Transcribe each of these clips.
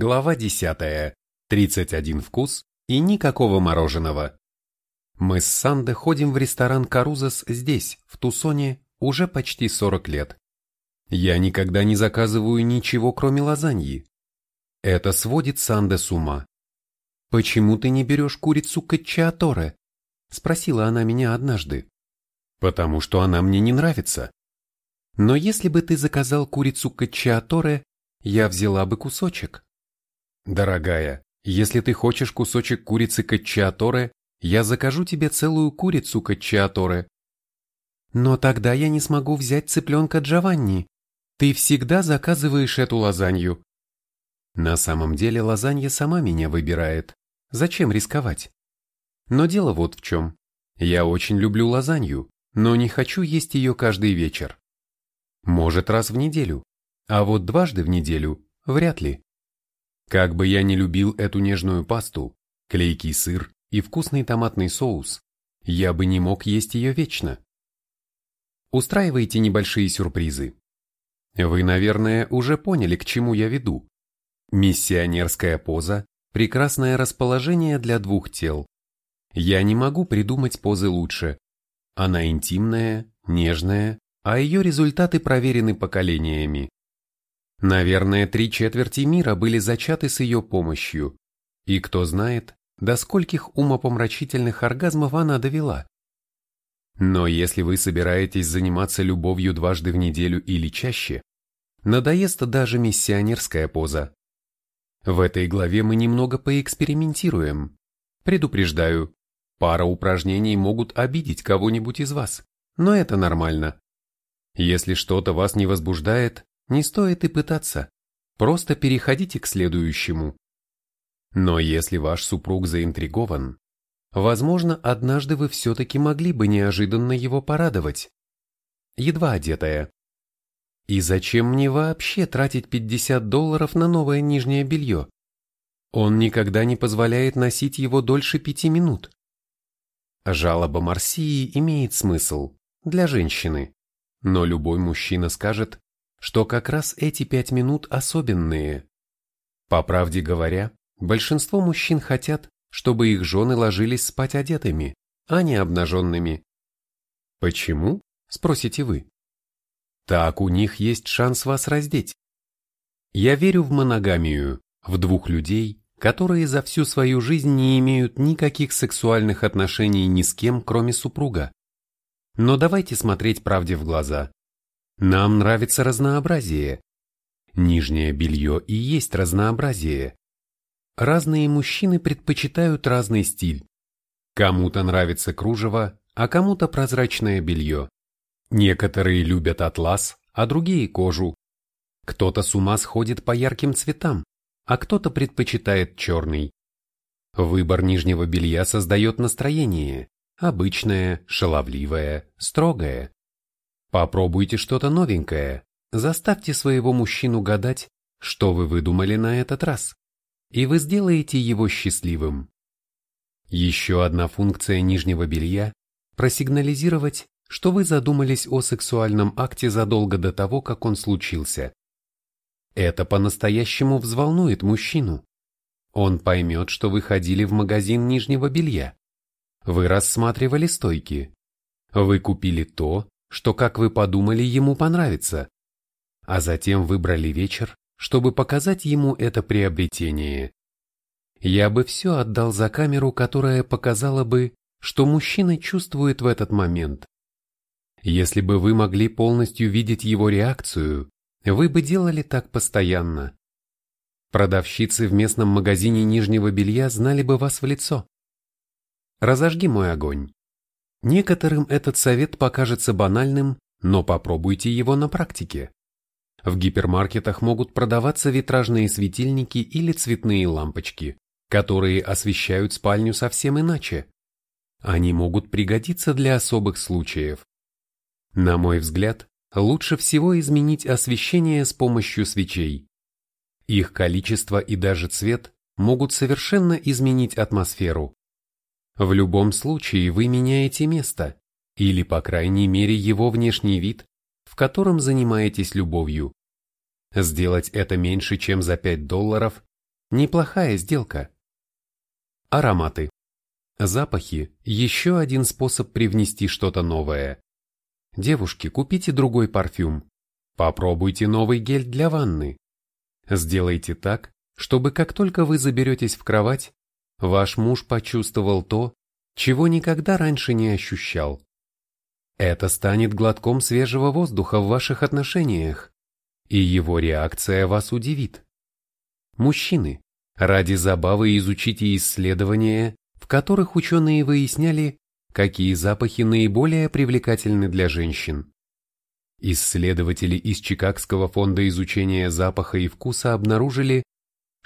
Глава 10. 31 вкус и никакого мороженого. Мы с Санде ходим в ресторан Карузас здесь, в Тусоне, уже почти 40 лет. Я никогда не заказываю ничего, кроме лазаньи. Это сводит Санде с ума. «Почему ты не берешь курицу каччиаторе?» – спросила она меня однажды. «Потому что она мне не нравится. Но если бы ты заказал курицу каччиаторе, я взяла бы кусочек». «Дорогая, если ты хочешь кусочек курицы каччиаторе, я закажу тебе целую курицу каччиаторе». «Но тогда я не смогу взять цыпленка Джованни. Ты всегда заказываешь эту лазанью». На самом деле лазанья сама меня выбирает. Зачем рисковать? Но дело вот в чем. Я очень люблю лазанью, но не хочу есть ее каждый вечер. Может, раз в неделю. А вот дважды в неделю – вряд ли. Как бы я ни любил эту нежную пасту, клейкий сыр и вкусный томатный соус, я бы не мог есть ее вечно. Устраивайте небольшие сюрпризы. Вы, наверное, уже поняли, к чему я веду. Миссионерская поза – прекрасное расположение для двух тел. Я не могу придумать позы лучше. Она интимная, нежная, а ее результаты проверены поколениями. Наверное, три четверти мира были зачаты с ее помощью. И кто знает, до скольких умопомрачительных оргазмов она довела. Но если вы собираетесь заниматься любовью дважды в неделю или чаще, надоест даже миссионерская поза. В этой главе мы немного поэкспериментируем. Предупреждаю, пара упражнений могут обидеть кого-нибудь из вас, но это нормально. Если что-то вас не возбуждает, не стоит и пытаться. Просто переходите к следующему. Но если ваш супруг заинтригован, возможно, однажды вы все-таки могли бы неожиданно его порадовать. Едва одетая. И зачем мне вообще тратить 50 долларов на новое нижнее белье? Он никогда не позволяет носить его дольше пяти минут. Жалоба Марсии имеет смысл для женщины, но любой мужчина скажет, что как раз эти пять минут особенные. По правде говоря, большинство мужчин хотят, чтобы их жены ложились спать одетыми, а не обнаженными. Почему? Спросите вы. Так у них есть шанс вас раздеть. Я верю в моногамию, в двух людей, которые за всю свою жизнь не имеют никаких сексуальных отношений ни с кем, кроме супруга. Но давайте смотреть правде в глаза. Нам нравится разнообразие. Нижнее белье и есть разнообразие. Разные мужчины предпочитают разный стиль. Кому-то нравится кружево, а кому-то прозрачное белье. Некоторые любят атлас, а другие кожу. Кто-то с ума сходит по ярким цветам, а кто-то предпочитает черный. Выбор нижнего белья создает настроение, обычное, шаловливое, строгое. Попробуйте что-то новенькое, заставьте своего мужчину гадать, что вы выдумали на этот раз, и вы сделаете его счастливым. Еще одна функция нижнего белья – просигнализировать, что вы задумались о сексуальном акте задолго до того, как он случился. Это по-настоящему взволнует мужчину. Он поймет, что вы ходили в магазин нижнего белья. Вы рассматривали стойки. Вы купили то, что, как вы подумали, ему понравится, а затем выбрали вечер, чтобы показать ему это приобретение. Я бы все отдал за камеру, которая показала бы, что мужчина чувствует в этот момент. Если бы вы могли полностью видеть его реакцию, вы бы делали так постоянно. Продавщицы в местном магазине нижнего белья знали бы вас в лицо. Разожги мой огонь. Некоторым этот совет покажется банальным, но попробуйте его на практике. В гипермаркетах могут продаваться витражные светильники или цветные лампочки, которые освещают спальню совсем иначе. Они могут пригодиться для особых случаев. На мой взгляд, лучше всего изменить освещение с помощью свечей. Их количество и даже цвет могут совершенно изменить атмосферу. В любом случае вы меняете место, или по крайней мере его внешний вид, в котором занимаетесь любовью. Сделать это меньше, чем за 5 долларов, Неплохая сделка. Ароматы. Запахи – еще один способ привнести что-то новое. Девушки, купите другой парфюм. Попробуйте новый гель для ванны. Сделайте так, чтобы как только вы заберетесь в кровать, ваш муж почувствовал то, чего никогда раньше не ощущал. Это станет глотком свежего воздуха в ваших отношениях, и его реакция вас удивит. Мужчины, ради забавы изучите исследования, в которых ученые выясняли, какие запахи наиболее привлекательны для женщин. Исследователи из Чикагского фонда изучения запаха и вкуса обнаружили,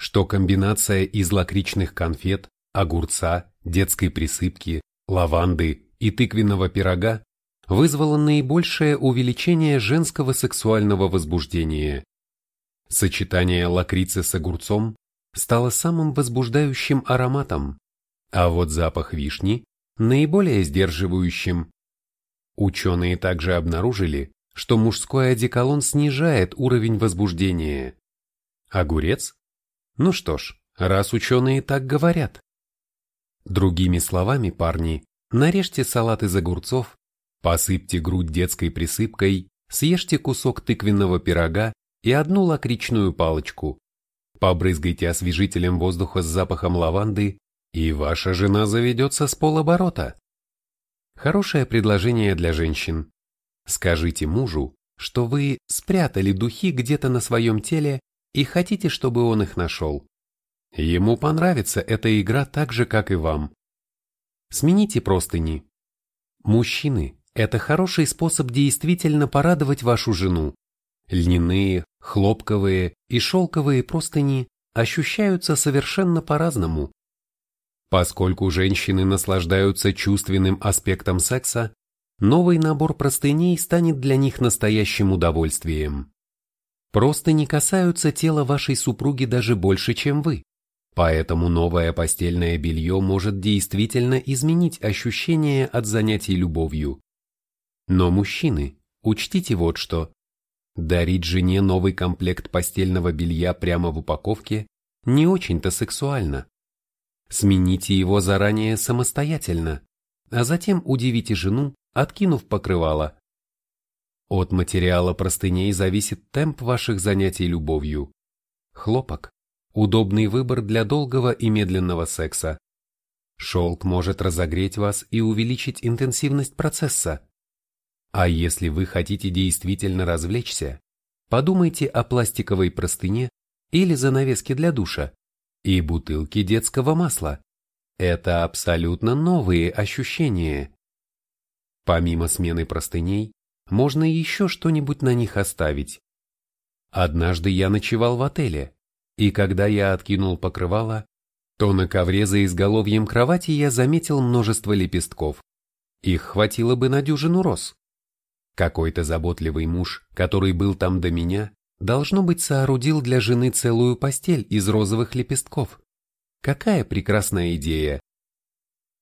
что комбинация из лакричных конфет, огурца, детской присыпки, лаванды и тыквенного пирога вызвала наибольшее увеличение женского сексуального возбуждения. Сочетание лакрицы с огурцом стало самым возбуждающим ароматом, а вот запах вишни – наиболее сдерживающим. Ученые также обнаружили, что мужской одеколон снижает уровень возбуждения. Огурец? Ну что ж, раз ученые так говорят. Другими словами, парни, нарежьте салат из огурцов, посыпьте грудь детской присыпкой, съешьте кусок тыквенного пирога и одну лакричную палочку. Побрызгайте освежителем воздуха с запахом лаванды, и ваша жена заведется с полоборота. Хорошее предложение для женщин. Скажите мужу, что вы спрятали духи где-то на своем теле и хотите, чтобы он их нашел. Ему понравится эта игра так же, как и вам. Смените простыни. Мужчины – это хороший способ действительно порадовать вашу жену. Льняные, хлопковые и шелковые простыни ощущаются совершенно по-разному. Поскольку женщины наслаждаются чувственным аспектом секса, новый набор простыней станет для них настоящим удовольствием. Простыни касаются тела вашей супруги даже больше, чем вы. Поэтому новое постельное белье может действительно изменить ощущение от занятий любовью. Но мужчины, учтите вот что. Дарить жене новый комплект постельного белья прямо в упаковке не очень-то сексуально. Смените его заранее самостоятельно, а затем удивите жену, откинув покрывало. От материала простыней зависит темп ваших занятий любовью. Хлопок Удобный выбор для долгого и медленного секса. Шелк может разогреть вас и увеличить интенсивность процесса. А если вы хотите действительно развлечься, подумайте о пластиковой простыне или занавеске для душа и бутылке детского масла. Это абсолютно новые ощущения. Помимо смены простыней, можно еще что-нибудь на них оставить. Однажды я ночевал в отеле, и когда я откинул покрывало, то на ковре за изголовьем кровати я заметил множество лепестков. Их хватило бы на дюжину роз. Какой-то заботливый муж, который был там до меня, должно быть, соорудил для жены целую постель из розовых лепестков. Какая прекрасная идея!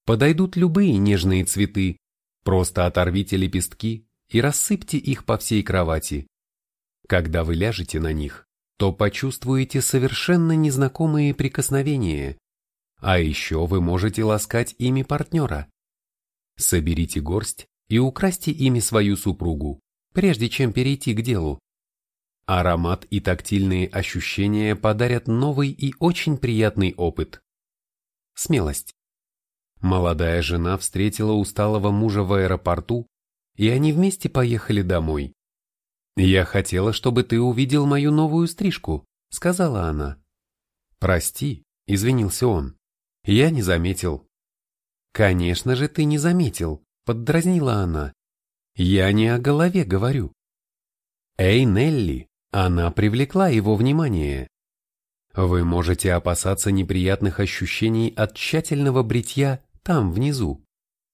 Подойдут любые нежные цветы, просто оторвите лепестки и рассыпьте их по всей кровати. Когда вы ляжете на них, то почувствуете совершенно незнакомые прикосновения, а еще вы можете ласкать ими партнера. Соберите горсть и украсьте ими свою супругу, прежде чем перейти к делу. Аромат и тактильные ощущения подарят новый и очень приятный опыт. Смелость. Молодая жена встретила усталого мужа в аэропорту, и они вместе поехали домой. «Я хотела, чтобы ты увидел мою новую стрижку», — сказала она. «Прости», — извинился он. «Я не заметил». «Конечно же ты не заметил», — поддразнила она. «Я не о голове говорю». «Эй, Нелли!» Она привлекла его внимание. Вы можете опасаться неприятных ощущений от тщательного бритья там, внизу.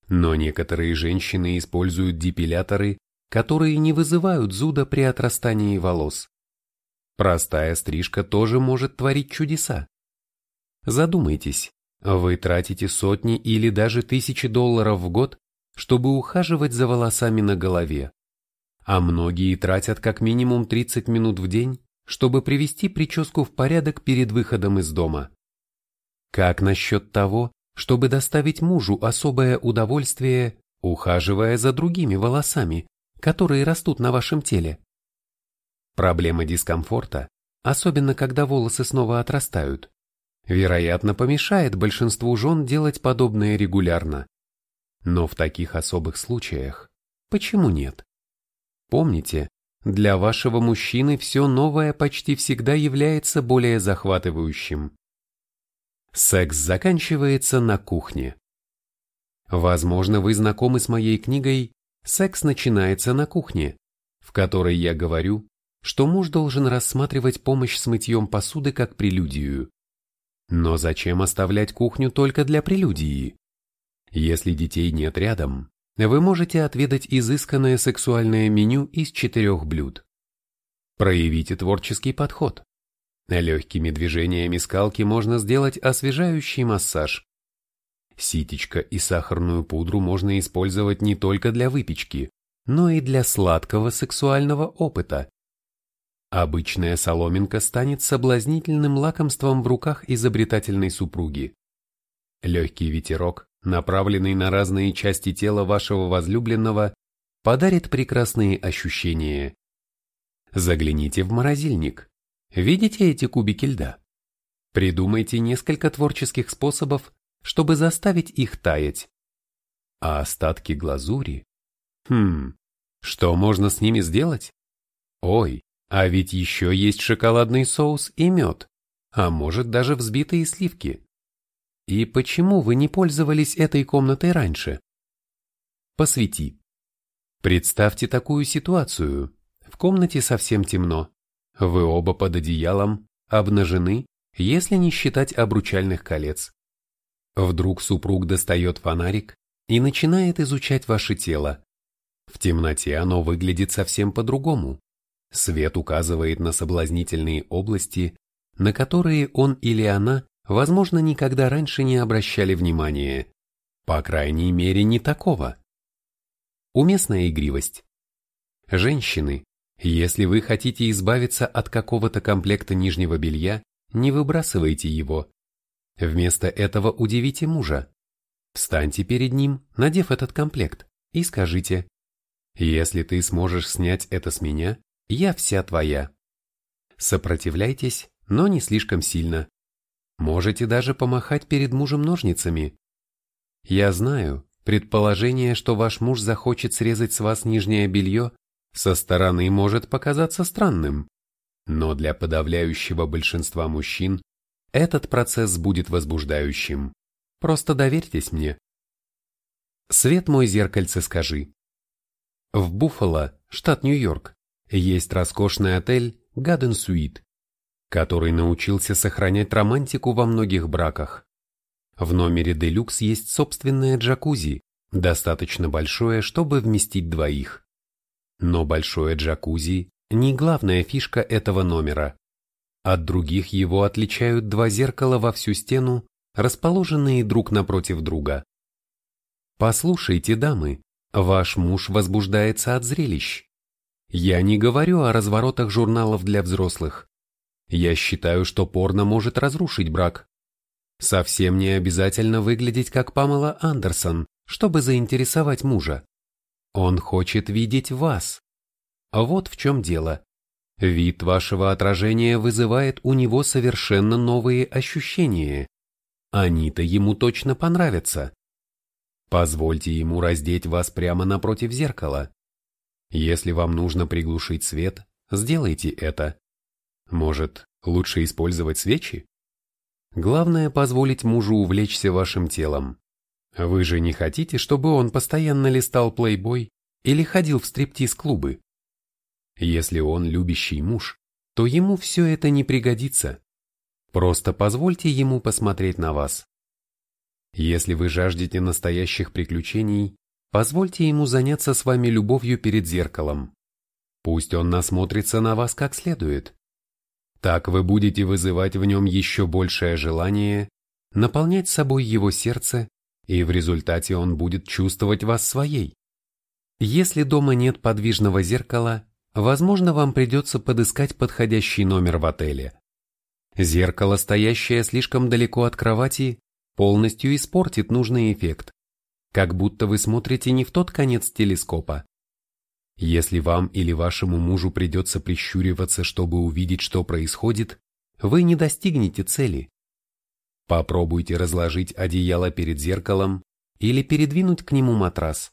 Но некоторые женщины используют депиляторы которые не вызывают зуда при отрастании волос. Простая стрижка тоже может творить чудеса. Задумайтесь, вы тратите сотни или даже тысячи долларов в год, чтобы ухаживать за волосами на голове, а многие тратят как минимум 30 минут в день, чтобы привести прическу в порядок перед выходом из дома? Как насчет того, чтобы доставить мужу особое удовольствие, ухаживая за другими волосами, которые растут на вашем теле? Проблема дискомфорта, особенно когда волосы снова отрастают, вероятно, помешает большинству жен делать подобное регулярно. Но в таких особых случаях почему нет? Помните, для вашего мужчины все новое почти всегда является более захватывающим. Секс заканчивается на кухне. Возможно, вы знакомы с моей книгой «Секс начинается на кухне», в которой я говорю, что муж должен рассматривать помощь с мытьем посуды как прелюдию. Но зачем оставлять кухню только для прелюдии? Если детей нет рядом, вы можете отведать изысканное сексуальное меню из четырех блюд. Проявите творческий подход. Легкими движениями скалки можно сделать освежающий массаж. Ситечко и сахарную пудру можно использовать не только для выпечки, но и для сладкого сексуального опыта. Обычная соломинка станет соблазнительным лакомством в руках изобретательной супруги. Легкий ветерок, направленный на разные части тела вашего возлюбленного, подарит прекрасные ощущения. Загляните в морозильник. Видите эти кубики льда? Придумайте несколько творческих способов, чтобы заставить их таять. А остатки глазури? Хм, что можно с ними сделать? Ой, а ведь еще есть шоколадный соус и мед, а может даже взбитые сливки. И почему вы не пользовались этой комнатой раньше? Посвети. Представьте такую ситуацию. В комнате совсем темно. Вы оба под одеялом, обнажены, если не считать обручальных колец. Вдруг супруг достает фонарик и начинает изучать ваше тело. В темноте оно выглядит совсем по-другому. Свет указывает на соблазнительные области, на которые он или она, возможно, никогда раньше не обращали внимания. По крайней мере, не такого. Уместная игривость. Женщины, если вы хотите избавиться от какого-то комплекта нижнего белья, не выбрасывайте его. Вместо этого удивите мужа. Встаньте перед ним, надев этот комплект, и скажите, «Если ты сможешь снять это с меня, я вся твоя. Сопротивляйтесь, но не слишком сильно. Можете даже помахать перед мужем ножницами. Я знаю, предположение, что ваш муж захочет срезать с вас нижнее белье, со стороны может показаться странным. Но для подавляющего большинства мужчин этот процесс будет возбуждающим. Просто доверьтесь мне. Свет мой зеркальце скажи. В Буффало, штат Нью-Йорк, есть роскошный отель Гаден Suite, который научился сохранять романтику во многих браках. В номере Делюкс есть собственное джакузи, достаточно большое, чтобы вместить двоих. Но большое джакузи – не главная фишка этого номера. От других его отличают два зеркала во всю стену, расположенные друг напротив друга. Послушайте, дамы, ваш муж возбуждается от зрелищ. Я не говорю о разворотах журналов для взрослых. Я считаю, что порно может разрушить брак. Совсем не обязательно выглядеть как Памела Андерсон, чтобы заинтересовать мужа. Он хочет видеть вас. Вот в чем дело. Вид вашего отражения вызывает у него совершенно новые ощущения. Они-то ему точно понравятся. Позвольте ему раздеть вас прямо напротив зеркала. Если вам нужно приглушить свет, сделайте это. Может, лучше использовать свечи? Главное позволить мужу увлечься вашим телом. Вы же не хотите, чтобы он постоянно листал плейбой или ходил в стриптиз-клубы? Если он любящий муж, то ему все это не пригодится. Просто позвольте ему посмотреть на вас. Если вы жаждете настоящих приключений, Позвольте ему заняться с вами любовью перед зеркалом. Пусть он насмотрится на вас как следует. Так вы будете вызывать в нем еще большее желание, наполнять собой его сердце, и в результате он будет чувствовать вас своей. Если дома нет подвижного зеркала, возможно, вам придется подыскать подходящий номер в отеле. Зеркало, стоящее слишком далеко от кровати, полностью испортит нужный эффект, как будто вы смотрите не в тот конец телескопа. Если вам или вашему мужу придется прищуриваться, чтобы увидеть, что происходит, вы не достигнете цели. Попробуйте разложить одеяло перед зеркалом или передвинуть к нему матрас.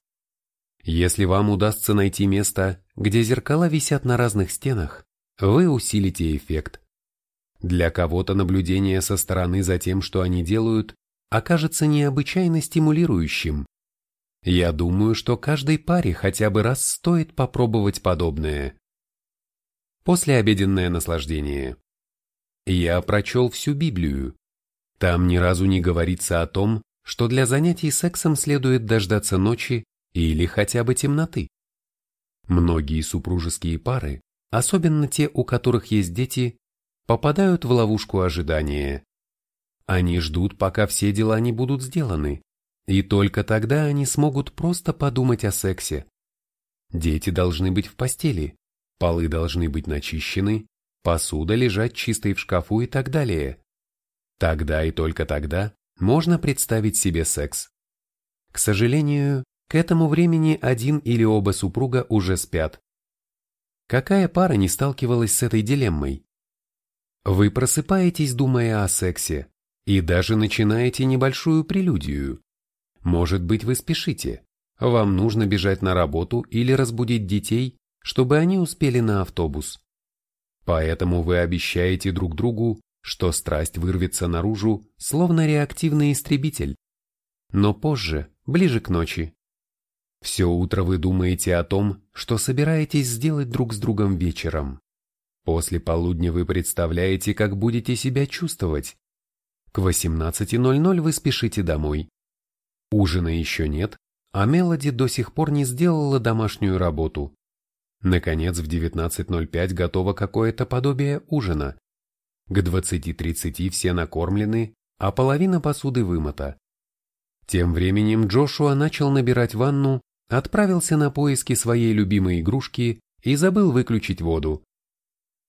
Если вам удастся найти место, где зеркала висят на разных стенах, вы усилите эффект. Для кого-то наблюдение со стороны за тем, что они делают, окажется необычайно стимулирующим. Я думаю, что каждой паре хотя бы раз стоит попробовать подобное. Послеобеденное наслаждение. Я прочел всю Библию. Там ни разу не говорится о том, что для занятий сексом следует дождаться ночи или хотя бы темноты. Многие супружеские пары, особенно те, у которых есть дети, попадают в ловушку ожидания. Они ждут, пока все дела не будут сделаны, и только тогда они смогут просто подумать о сексе. Дети должны быть в постели, полы должны быть начищены, посуда лежать чистой в шкафу и так далее. Тогда и только тогда можно представить себе секс. К сожалению, к этому времени один или оба супруга уже спят. Какая пара не сталкивалась с этой дилеммой? Вы просыпаетесь, думая о сексе, и даже начинаете небольшую прелюдию. Может быть, вы спешите. Вам нужно бежать на работу или разбудить детей, чтобы они успели на автобус. Поэтому вы обещаете друг другу, что страсть вырвется наружу, словно реактивный истребитель. Но позже, ближе к ночи, все утро вы думаете о том, что собираетесь сделать друг с другом вечером. После полудня вы представляете, как будете себя чувствовать. К 18.00 вы спешите домой. Ужина еще нет, а Мелоди до сих пор не сделала домашнюю работу. Наконец, в 19.05 готово какое-то подобие ужина. К 20.30 все накормлены, а половина посуды вымыта. Тем временем Джошуа начал набирать ванну, отправился на поиски своей любимой игрушки и забыл выключить воду.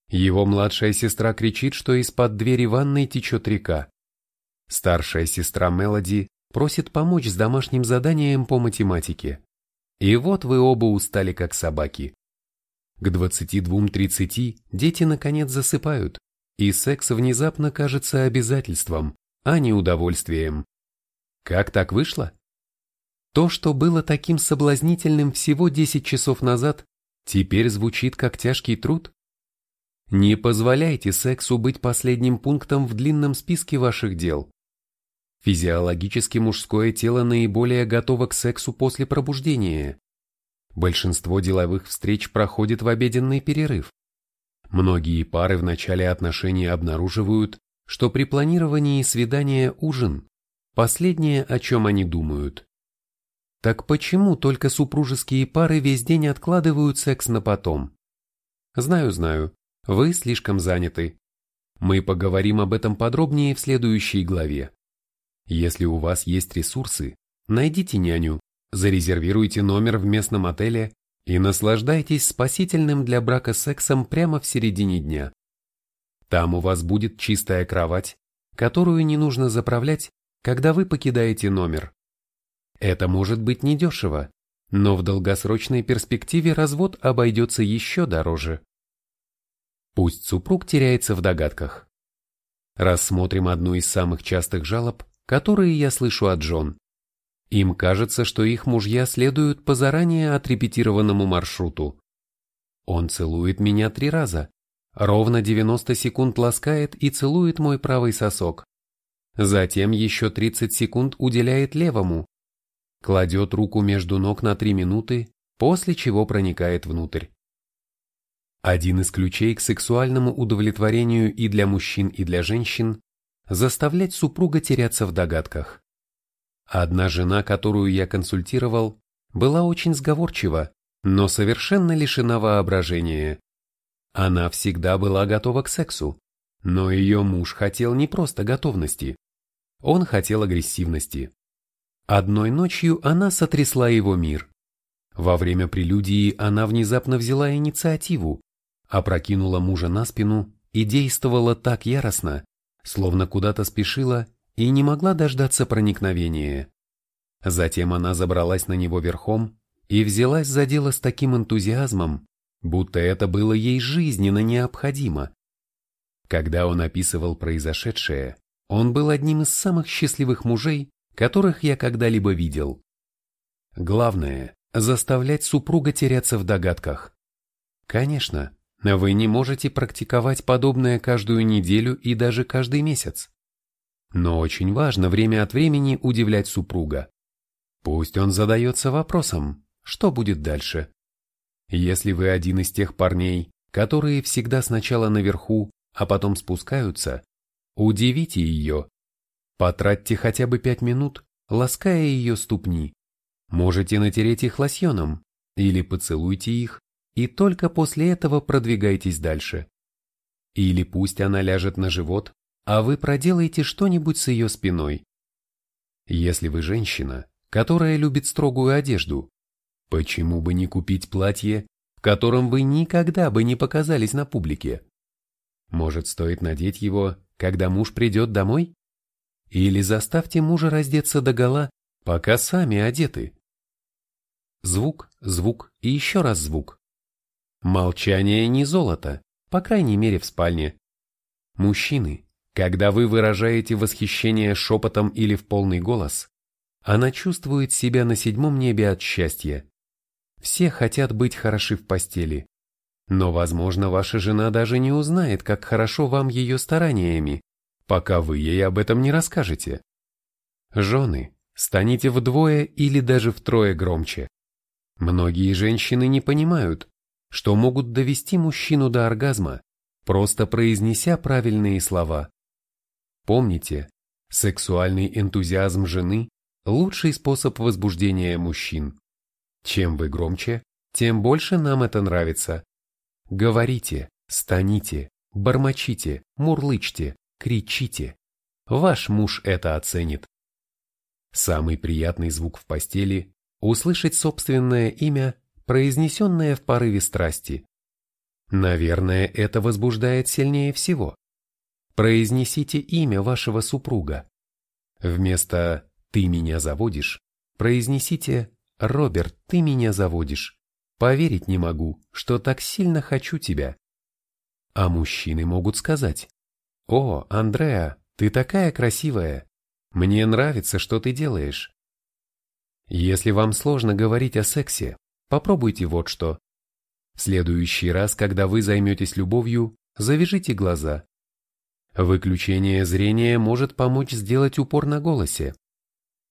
Его младшая сестра кричит, что из-под двери ванной течет река. Старшая сестра Мелоди просит помочь с домашним заданием по математике. И вот вы оба устали как собаки. К 22.30 дети наконец засыпают, и секс внезапно кажется обязательством, а не удовольствием. Как так вышло? То, что было таким соблазнительным всего 10 часов назад, теперь звучит как тяжкий труд? Не позволяйте сексу быть последним пунктом в длинном списке ваших дел. Физиологически мужское тело наиболее готово к сексу после пробуждения. Большинство деловых встреч проходит в обеденный перерыв. Многие пары в начале отношений обнаруживают, что при планировании свидания ужин – последнее, о чем они думают. Так почему только супружеские пары весь день откладывают секс на потом? Знаю, знаю, вы слишком заняты. Мы поговорим об этом подробнее в следующей главе. Если у вас есть ресурсы, найдите няню, зарезервируйте номер в местном отеле и наслаждайтесь спасительным для брака сексом прямо в середине дня. Там у вас будет чистая кровать, которую не нужно заправлять, когда вы покидаете номер. Это может быть недешево, но в долгосрочной перспективе развод обойдется еще дороже. Пусть супруг теряется в догадках. Рассмотрим одну из самых частых жалоб, которые я слышу от жен. Им кажется, что их мужья следуют по заранее отрепетированному маршруту. Он целует меня три раза, ровно 90 секунд ласкает и целует мой правый сосок. Затем еще 30 секунд уделяет левому, кладет руку между ног на 3 минуты, после чего проникает внутрь. Один из ключей к сексуальному удовлетворению и для мужчин, и для женщин – заставлять супруга теряться в догадках. Одна жена, которую я консультировал, была очень сговорчива, но совершенно лишена воображения. Она всегда была готова к сексу, но ее муж хотел не просто готовности, он хотел агрессивности. Одной ночью она сотрясла его мир. Во время прелюдии она внезапно взяла инициативу, опрокинула мужа на спину и действовала так яростно, словно куда-то спешила и не могла дождаться проникновения. Затем она забралась на него верхом и взялась за дело с таким энтузиазмом, будто это было ей жизненно необходимо. Когда он описывал произошедшее, он был одним из самых счастливых мужей, которых я когда-либо видел. Главное – заставлять супруга теряться в догадках. Конечно, вы не можете практиковать подобное каждую неделю и даже каждый месяц. Но очень важно время от времени удивлять супруга. Пусть он задается вопросом, что будет дальше. Если вы один из тех парней, которые всегда сначала наверху, а потом спускаются, удивите ее. Потратьте хотя бы пять минут, лаская ее ступни. Можете натереть их лосьоном или поцелуйте их, и только после этого продвигайтесь дальше. Или пусть она ляжет на живот, а вы проделаете что-нибудь с ее спиной. Если вы женщина, которая любит строгую одежду, почему бы не купить платье, в котором вы никогда бы не показались на публике? Может, стоит надеть его, когда муж придет домой? Или заставьте мужа раздеться догола, пока сами одеты? Звук, звук и еще раз звук. Молчание не золото, по крайней мере в спальне. Мужчины, когда вы выражаете восхищение шепотом или в полный голос, она чувствует себя на седьмом небе от счастья. Все хотят быть хороши в постели. Но, возможно, ваша жена даже не узнает, как хорошо вам ее стараниями, пока вы ей об этом не расскажете. Жены, станите вдвое или даже втрое громче. Многие женщины не понимают, что могут довести мужчину до оргазма, просто произнеся правильные слова. Помните, сексуальный энтузиазм жены – лучший способ возбуждения мужчин. Чем вы громче, тем больше нам это нравится. Говорите, станите, бормочите, мурлычьте, кричите. Ваш муж это оценит. Самый приятный звук в постели – услышать собственное имя, произнесенное в порыве страсти. Наверное, это возбуждает сильнее всего. Произнесите имя вашего супруга. Вместо «ты меня заводишь» произнесите «Роберт, ты меня заводишь». Поверить не могу, что так сильно хочу тебя. А мужчины могут сказать «О, Андреа, ты такая красивая. Мне нравится, что ты делаешь». Если вам сложно говорить о сексе, попробуйте вот что. В следующий раз, когда вы займетесь любовью, завяжите глаза Выключение зрения может помочь сделать упор на голосе.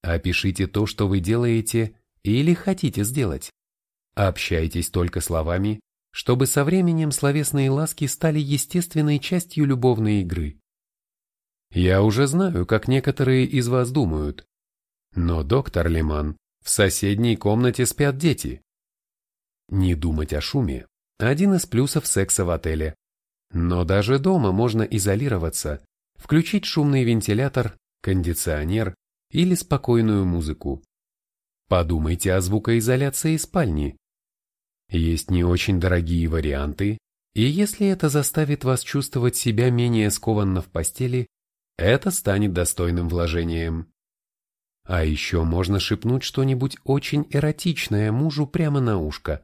Опишите то, что вы делаете или хотите сделать. Общайтесь только словами, чтобы со временем словесные ласки стали естественной частью любовной игры. Я уже знаю, как некоторые из вас думают. Но, доктор Леман, в соседней комнате спят дети. Не думать о шуме – один из плюсов секса в отеле. Но даже дома можно изолироваться, включить шумный вентилятор, кондиционер или спокойную музыку. Подумайте о звукоизоляции спальни. Есть не очень дорогие варианты, и если это заставит вас чувствовать себя менее скованно в постели, это станет достойным вложением. А еще можно шепнуть что-нибудь очень эротичное мужу прямо на ушко.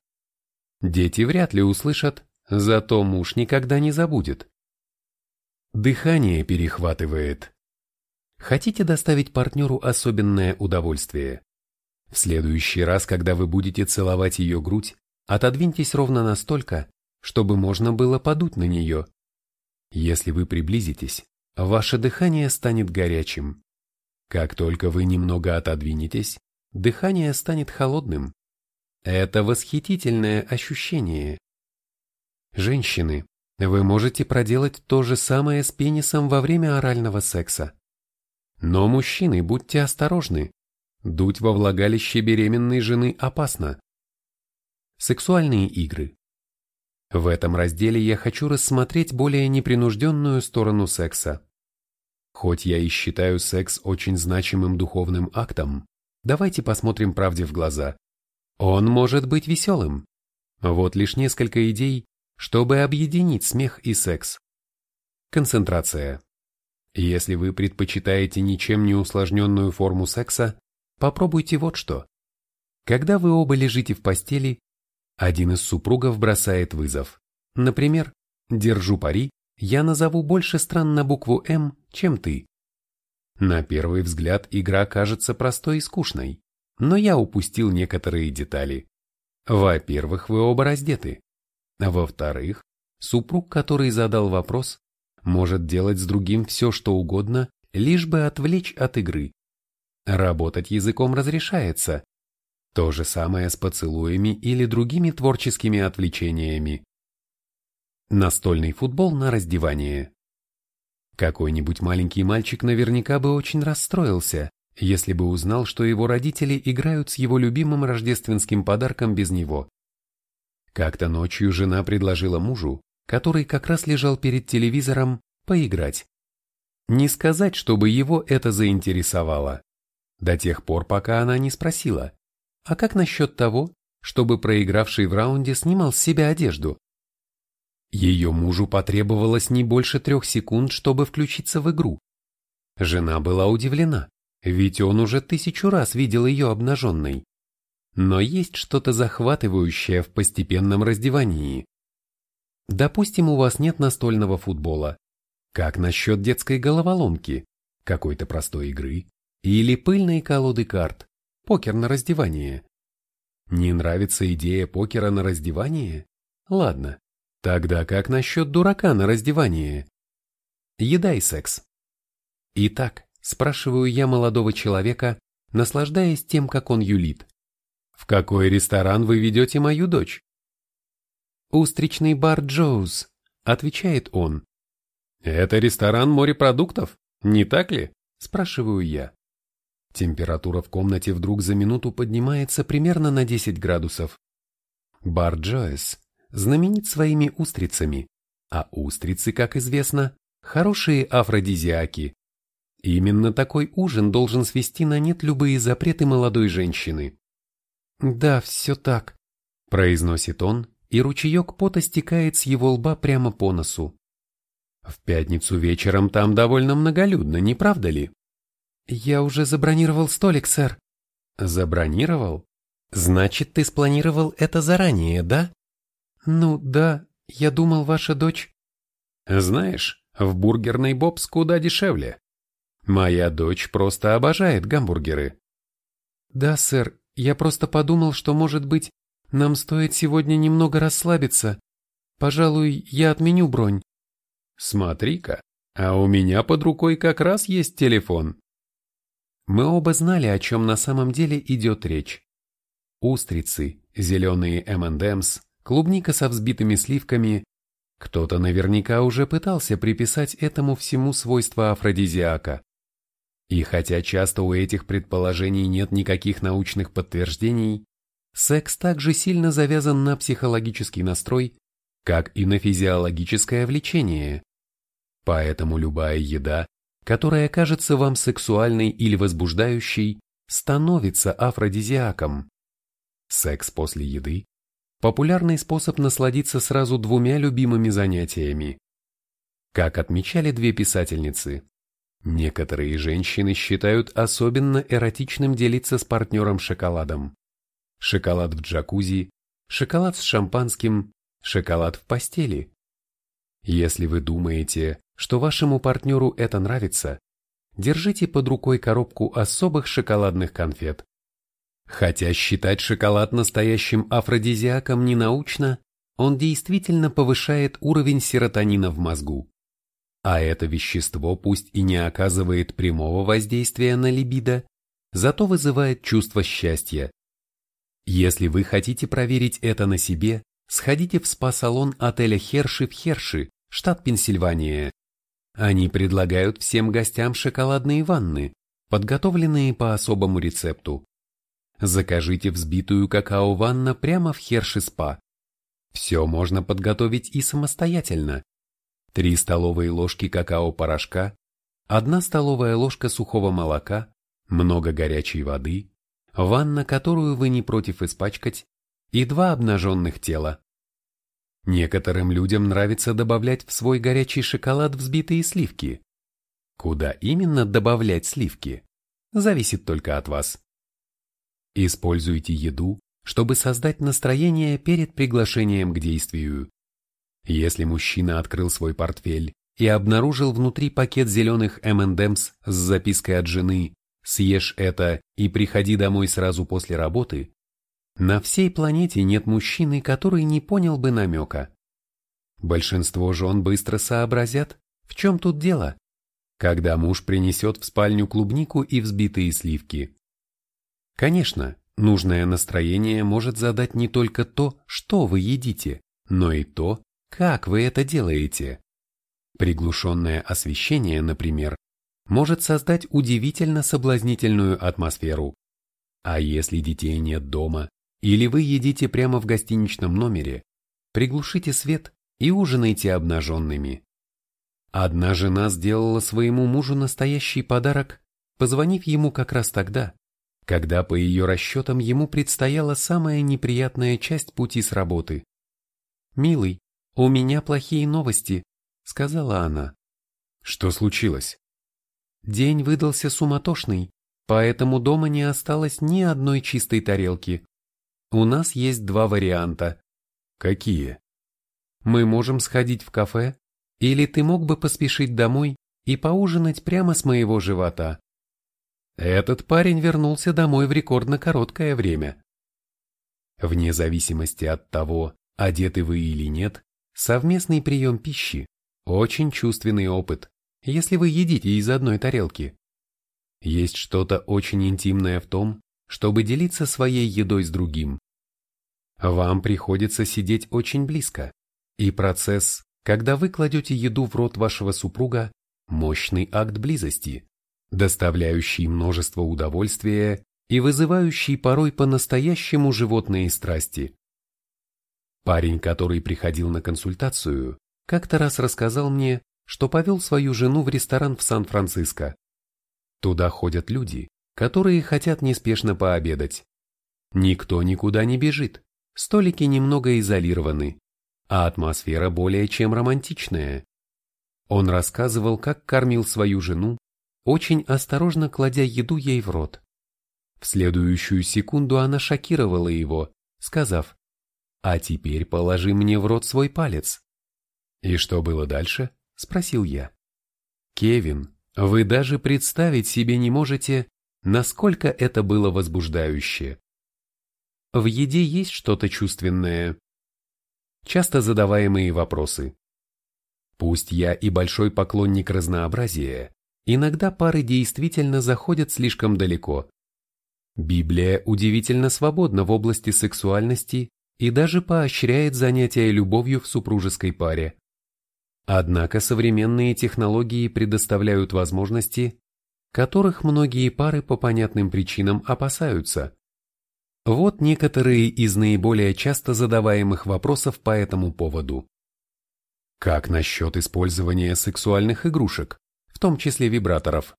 Дети вряд ли услышат, Зато муж никогда не забудет. Дыхание перехватывает. Хотите доставить партнеру особенное удовольствие? В следующий раз, когда вы будете целовать ее грудь, отодвиньтесь ровно настолько, чтобы можно было подуть на нее. Если вы приблизитесь, ваше дыхание станет горячим. Как только вы немного отодвинетесь, дыхание станет холодным. Это восхитительное ощущение. Женщины, вы можете проделать то же самое с пенисом во время орального секса. Но мужчины, будьте осторожны. Дуть во влагалище беременной жены опасно. Сексуальные игры. В этом разделе я хочу рассмотреть более непринужденную сторону секса. Хоть я и считаю секс очень значимым духовным актом, давайте посмотрим правде в глаза. Он может быть веселым. Вот лишь несколько идей, чтобы объединить смех и секс. Концентрация. Если вы предпочитаете ничем не усложненную форму секса, попробуйте вот что. Когда вы оба лежите в постели, один из супругов бросает вызов. Например, «Держу пари, я назову больше стран на букву «М», чем ты». На первый взгляд игра кажется простой и скучной, но я упустил некоторые детали. Во-первых, вы оба раздеты. Во-вторых, супруг, который задал вопрос, может делать с другим все, что угодно, лишь бы отвлечь от игры. Работать языком разрешается. То же самое с поцелуями или другими творческими отвлечениями. Настольный футбол на раздевание. Какой-нибудь маленький мальчик наверняка бы очень расстроился, если бы узнал, что его родители играют с его любимым рождественским подарком без него. Как-то ночью жена предложила мужу, который как раз лежал перед телевизором, поиграть. Не сказать, чтобы его это заинтересовало. До тех пор, пока она не спросила, а как насчет того, чтобы проигравший в раунде снимал с себя одежду? Ее мужу потребовалось не больше трех секунд, чтобы включиться в игру. Жена была удивлена, ведь он уже тысячу раз видел ее обнаженной. Но есть что-то захватывающее в постепенном раздевании. Допустим, у вас нет настольного футбола. Как насчет детской головоломки, какой-то простой игры или пыльной колоды карт, покер на раздевание? Не нравится идея покера на раздевание? Ладно, Тогда как насчет дурака на раздевание? Еда и секс. Итак, спрашиваю я молодого человека, наслаждаясь тем, как он юлит. В какой ресторан вы ведете мою дочь? Устричный бар Джоуз, отвечает он. Это ресторан морепродуктов, не так ли? Спрашиваю я. Температура в комнате вдруг за минуту поднимается примерно на 10 градусов. Бар Джоэс знаменит своими устрицами, а устрицы, как известно, хорошие афродизиаки. Именно такой ужин должен свести на нет любые запреты молодой женщины. «Да, все так», – произносит он, и ручеек пота стекает с его лба прямо по носу. В пятницу вечером там довольно многолюдно, не правда ли? Я уже забронировал столик, сэр. Забронировал? Значит, ты спланировал это заранее, да? «Ну да, я думал, ваша дочь...» «Знаешь, в бургерной Бобс куда дешевле. Моя дочь просто обожает гамбургеры». «Да, сэр, я просто подумал, что, может быть, нам стоит сегодня немного расслабиться. Пожалуй, я отменю бронь». «Смотри-ка, а у меня под рукой как раз есть телефон». Мы оба знали, о чем на самом деле идет речь. Устрицы, зеленые M&M's, клубника со взбитыми сливками, кто-то наверняка уже пытался приписать этому всему свойства афродизиака. И хотя часто у этих предположений нет никаких научных подтверждений, секс также сильно завязан на психологический настрой, как и на физиологическое влечение. Поэтому любая еда, которая кажется вам сексуальной или возбуждающей, становится афродизиаком. Секс после еды популярный способ насладиться сразу двумя любимыми занятиями. Как отмечали две писательницы, некоторые женщины считают особенно эротичным делиться с партнером шоколадом. Шоколад в джакузи, шоколад с шампанским, шоколад в постели. Если вы думаете, что вашему партнеру это нравится, держите под рукой коробку особых шоколадных конфет. Хотя считать шоколад настоящим афродизиаком ненаучно, он действительно повышает уровень серотонина в мозгу. А это вещество пусть и не оказывает прямого воздействия на либидо, зато вызывает чувство счастья. Если вы хотите проверить это на себе, сходите в спа-салон отеля Херши в Херши, штат Пенсильвания. Они предлагают всем гостям шоколадные ванны, подготовленные по особому рецепту. Закажите взбитую какао-ванна прямо в Херши-спа. Все можно подготовить и самостоятельно. 3 столовые ложки какао-порошка, 1 столовая ложка сухого молока, много горячей воды, ванна, которую вы не против испачкать, и два обнаженных тела. Некоторым людям нравится добавлять в свой горячий шоколад взбитые сливки. Куда именно добавлять сливки, зависит только от вас. Используйте еду, чтобы создать настроение перед приглашением к действию. Если мужчина открыл свой портфель и обнаружил внутри пакет зеленых M&M's с запиской от жены «Съешь это и приходи домой сразу после работы», на всей планете нет мужчины, который не понял бы намека. Большинство жен быстро сообразят, в чем тут дело, когда муж принесет в спальню клубнику и взбитые сливки. Конечно, нужное настроение может задать не только то, что вы едите, но и то, как вы это делаете. Приглушенное освещение, например, может создать удивительно соблазнительную атмосферу. А если детей нет дома, или вы едите прямо в гостиничном номере, приглушите свет и ужинайте обнаженными. Одна жена сделала своему мужу настоящий подарок, позвонив ему как раз тогда, когда по ее расчетам ему предстояла самая неприятная часть пути с работы. «Милый, у меня плохие новости», — сказала она. «Что случилось?» День выдался суматошный, поэтому дома не осталось ни одной чистой тарелки. У нас есть два варианта. Какие? Мы можем сходить в кафе, или ты мог бы поспешить домой и поужинать прямо с моего живота. Этот парень вернулся домой в рекордно короткое время. Вне зависимости от того, одеты вы или нет, совместный прием пищи – очень чувственный опыт, если вы едите из одной тарелки. Есть что-то очень интимное в том, чтобы делиться своей едой с другим. Вам приходится сидеть очень близко, и процесс, когда вы кладете еду в рот вашего супруга, мощный акт близости, доставляющий множество удовольствия и вызывающий порой по-настоящему животные страсти. Парень, который приходил на консультацию, как-то раз рассказал мне, что повел свою жену в ресторан в Сан-Франциско. Туда ходят люди, которые хотят неспешно пообедать. Никто никуда не бежит, столики немного изолированы, а атмосфера более чем романтичная. Он рассказывал, как кормил свою жену, очень осторожно кладя еду ей в рот. В следующую секунду она шокировала его, сказав, «А теперь положи мне в рот свой палец». «И что было дальше?» – спросил я. «Кевин, вы даже представить себе не можете, насколько это было возбуждающе. В еде есть что-то чувственное. Часто задаваемые вопросы. Пусть я и большой поклонник разнообразия, иногда пары действительно заходят слишком далеко. Библия удивительно свободна в области сексуальности и даже поощряет занятия любовью в супружеской паре. Однако современные технологии предоставляют возможности, которых многие пары по понятным причинам опасаются. Вот некоторые из наиболее часто задаваемых вопросов по этому поводу. Как насчет использования сексуальных игрушек, в том числе вибраторов?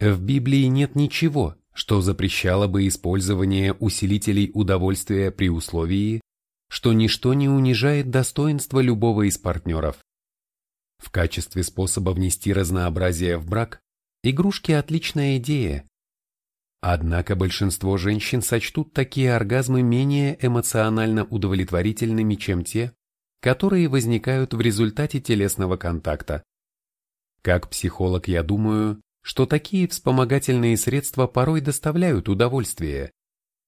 В Библии нет ничего, что запрещало бы использование усилителей удовольствия при условии, что ничто не унижает достоинство любого из партнеров. В качестве способа внести разнообразие в брак Игрушки – отличная идея. Однако большинство женщин сочтут такие оргазмы менее эмоционально удовлетворительными, чем те, которые возникают в результате телесного контакта. Как психолог я думаю, что такие вспомогательные средства порой доставляют удовольствие.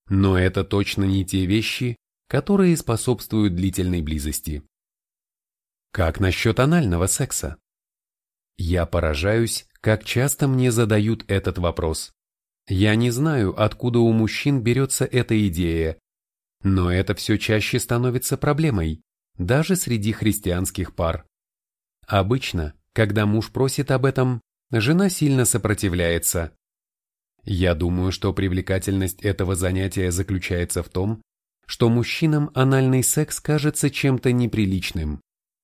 Но это точно не те вещи, которые способствуют длительной близости. Как насчет анального секса? Я поражаюсь, как часто мне задают этот вопрос. Я не знаю, откуда у мужчин берется эта идея, но это все чаще становится проблемой, даже среди христианских пар. Обычно, когда муж просит об этом, жена сильно сопротивляется. Я думаю, что привлекательность этого занятия заключается в том, что мужчинам анальный секс кажется чем-то неприличным,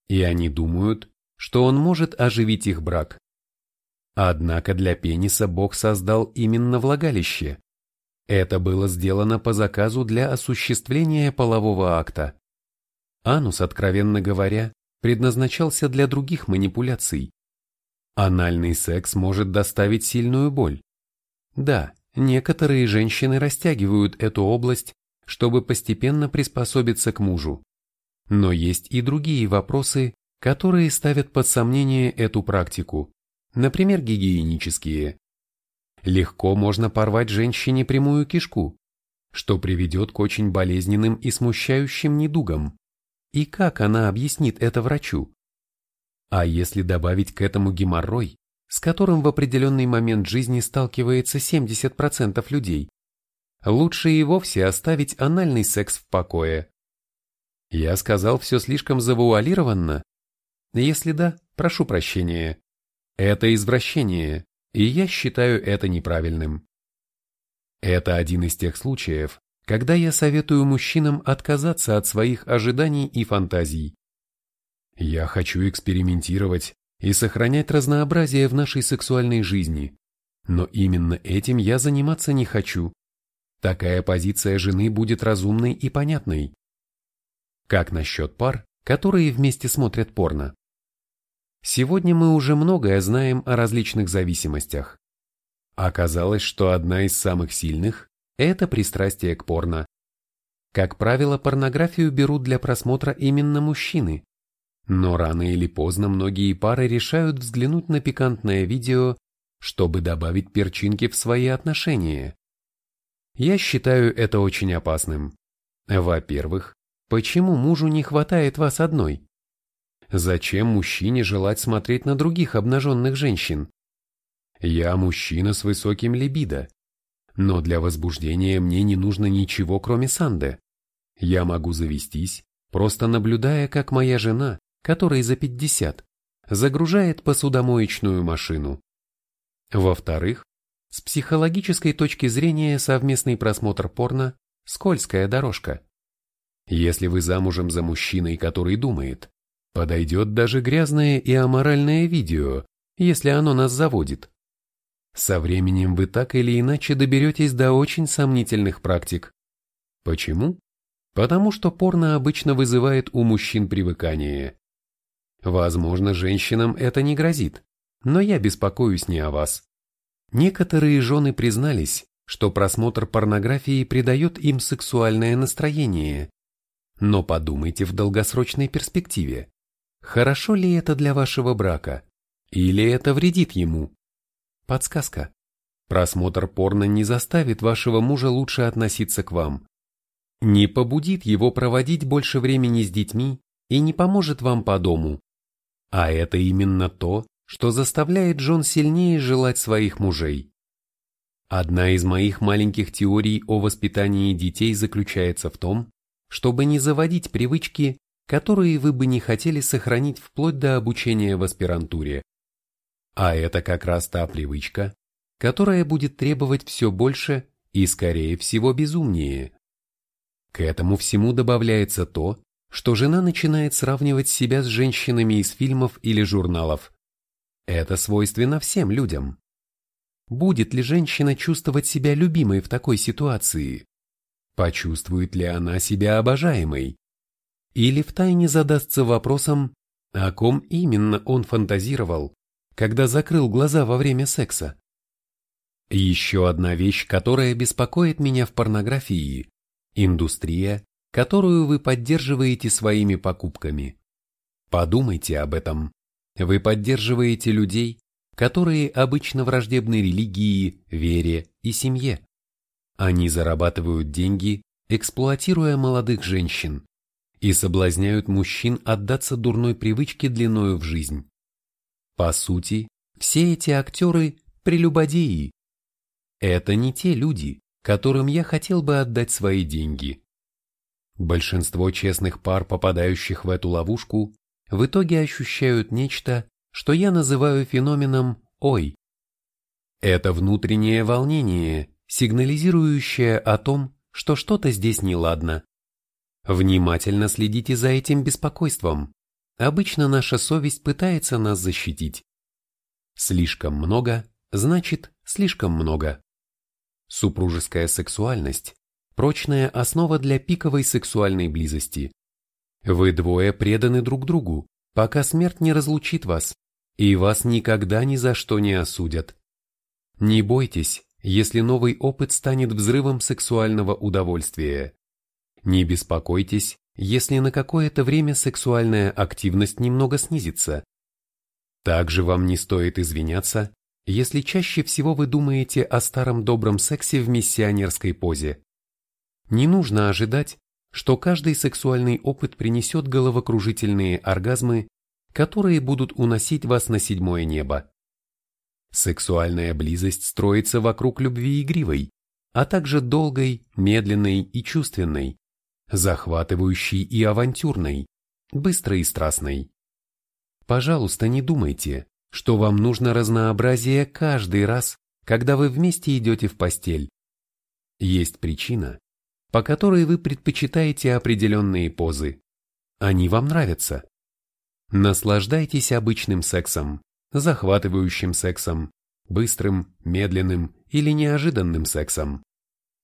и они думают, что он может оживить их брак. Однако для пениса Бог создал именно влагалище. Это было сделано по заказу для осуществления полового акта. Анус, откровенно говоря, предназначался для других манипуляций. Анальный секс может доставить сильную боль. Да, некоторые женщины растягивают эту область, чтобы постепенно приспособиться к мужу. Но есть и другие вопросы, которые ставят под сомнение эту практику, например, гигиенические. Легко можно порвать женщине прямую кишку, что приведет к очень болезненным и смущающим недугам. И как она объяснит это врачу? А если добавить к этому геморрой, с которым в определенный момент жизни сталкивается 70% людей, лучше и вовсе оставить анальный секс в покое. Я сказал все слишком завуалированно? Если да, прошу прощения. Это извращение, и я считаю это неправильным. Это один из тех случаев, когда я советую мужчинам отказаться от своих ожиданий и фантазий. Я хочу экспериментировать и сохранять разнообразие в нашей сексуальной жизни, но именно этим я заниматься не хочу. Такая позиция жены будет разумной и понятной. Как насчет пар, которые вместе смотрят порно? Сегодня мы уже многое знаем о различных зависимостях. Оказалось, что одна из самых сильных – это пристрастие к порно. Как правило, порнографию берут для просмотра именно мужчины. Но рано или поздно многие пары решают взглянуть на пикантное видео, чтобы добавить перчинки в свои отношения. Я считаю это очень опасным. Во-первых, почему мужу не хватает вас одной? Зачем мужчине желать смотреть на других обнаженных женщин? Я мужчина с высоким либидо. Но для возбуждения мне не нужно ничего, кроме санды. Я могу завестись, просто наблюдая, как моя жена, которой за 50, загружает посудомоечную машину. Во-вторых, с психологической точки зрения совместный просмотр порно – скользкая дорожка. Если вы замужем за мужчиной, который думает, подойдет даже грязное и аморальное видео, если оно нас заводит. Со временем вы так или иначе доберетесь до очень сомнительных практик. Почему? Потому что порно обычно вызывает у мужчин привыкание. Возможно, женщинам это не грозит, но я беспокоюсь не о вас. Некоторые жены признались, что просмотр порнографии придает им сексуальное настроение. Но подумайте в долгосрочной перспективе. Хорошо ли это для вашего брака? Или это вредит ему? Подсказка. Просмотр порно не заставит вашего мужа лучше относиться к вам. Не побудит его проводить больше времени с детьми и не поможет вам по дому. А это именно то, что заставляет Джон сильнее желать своих мужей. Одна из моих маленьких теорий о воспитании детей заключается в том, чтобы не заводить привычки, которые вы бы не хотели сохранить вплоть до обучения в аспирантуре. А это как раз та привычка, которая будет требовать все больше и, скорее всего, безумнее. К этому всему добавляется то, что жена начинает сравнивать себя с женщинами из фильмов или журналов, это свойственно всем людям. Будет ли женщина чувствовать себя любимой в такой ситуации? Почувствует ли она себя обожаемой? Или втайне задастся вопросом, о ком именно он фантазировал, когда закрыл глаза во время секса? Еще одна вещь, которая беспокоит меня в порнографии – индустрия, которую вы поддерживаете своими покупками. Подумайте об этом. Вы поддерживаете людей, которые обычно враждебны религии, вере и семье. Они зарабатывают деньги, эксплуатируя молодых женщин, и соблазняют мужчин отдаться дурной привычке длиною в жизнь. По сути, все эти актеры – прелюбодеи. Это не те люди, которым я хотел бы отдать свои деньги. Большинство честных пар, попадающих в эту ловушку, в итоге ощущают нечто, что я называю феноменом «ой». Это внутреннее волнение, сигнализирующее о том, что что-то здесь неладно. Внимательно следите за этим беспокойством. Обычно наша совесть пытается нас защитить. Слишком много, значит, слишком много. Супружеская сексуальность – прочная основа для пиковой сексуальной близости. Вы двое преданы друг другу, пока смерть не разлучит вас, и вас никогда ни за что не осудят. Не бойтесь, если новый опыт станет взрывом сексуального удовольствия. Не беспокойтесь, если на какое-то время сексуальная активность немного снизится. Также вам не стоит извиняться, если чаще всего вы думаете о старом добром сексе в миссионерской позе. Не нужно ожидать, что каждый сексуальный опыт принесет головокружительные оргазмы, которые будут уносить вас на седьмое небо. Сексуальная близость строится вокруг любви игривой, а также долгой, медленной и чувственной, захватывающей и авантюрной, быстрой и страстной. Пожалуйста, не думайте, что вам нужно разнообразие каждый раз, когда вы вместе идете в постель. Есть причина, по которой вы предпочитаете определенные позы. Они вам нравятся. Наслаждайтесь обычным сексом, захватывающим сексом, быстрым, медленным или неожиданным сексом.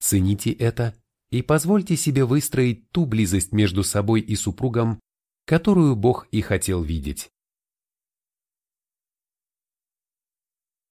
Цените это и позвольте себе выстроить ту близость между собой и супругом, которую Бог и хотел видеть.